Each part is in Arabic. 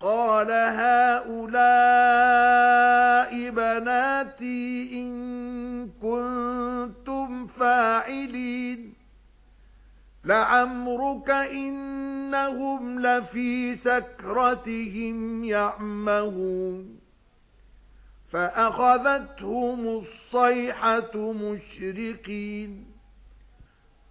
قَالَ هَؤُلَاءِ بَنَاتِي إِن كُنتُمْ فَاعِلِينَ. لَعَمْرُكَ إِنَّهُمْ لَفِي سَكْرَتِهِمْ يَعْمَهُونَ. فَأَخَذَتْهُمُ الصَّيْحَةُ مُشْرِقِينَ.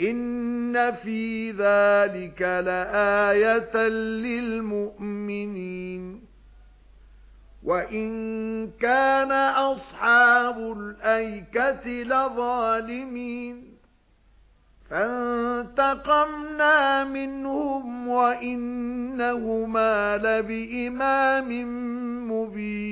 إِنَّ فِي ذَلِكَ لَآيَةً لِلْمُؤْمِنِينَ وَإِن كَانَ أَصْحَابُ الْأَيْكَةِ لَظَالِمِينَ فَانتَقَمْنَا مِنْهُمْ وَإِنَّهُمَا لَبِإِمَامٍ مُبِينٍ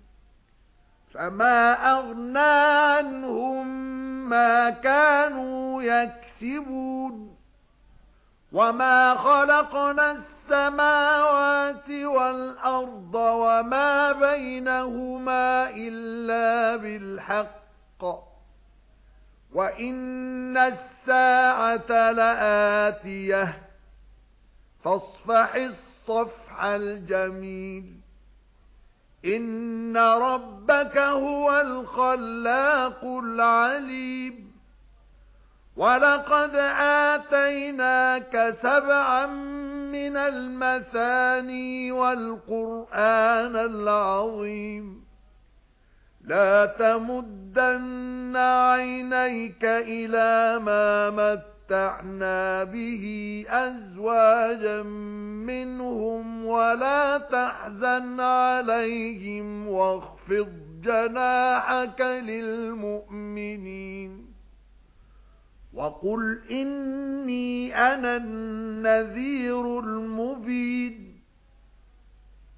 فَمَا أَغْنَى عَنْهُمْ مَا كَانُوا يَكْسِبُونَ وَمَا خَلَقْنَا السَّمَاوَاتِ وَالْأَرْضَ وَمَا بَيْنَهُمَا إِلَّا بِالْحَقِّ وَإِنَّ السَّاعَةَ لَآتِيَةٌ فَاصْفَحِ الصَّفْحَ الْجَمِيلَ إِنَّ رَبَّكَ هُوَ الْخَلَّاقُ الْعَلِيمُ وَلَقَدْ آتَيْنَاكَ سَبْعًا مِنَ الْمَثَانِي وَالْقُرْآنَ الْعَظِيمَ لَا تَمُدَّنَّ عَيْنَيْكَ إِلَى مَا مَتَّعْنَا بِهِ أَزْوَاجًا مِنْهُمْ وَلَا تَحْزَنْ عَلَيْهِمْ وَاخْفِضْ جَنَاحَكَ لِلْمُؤْمِنِينَ وَقُلْ إِنِّي أَنَا النَّذِيرُ الْمُبِينُ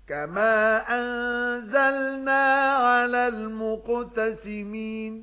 كَمَا أَنزَلْنَا عَلَى الْمُقْتَسِمِينَ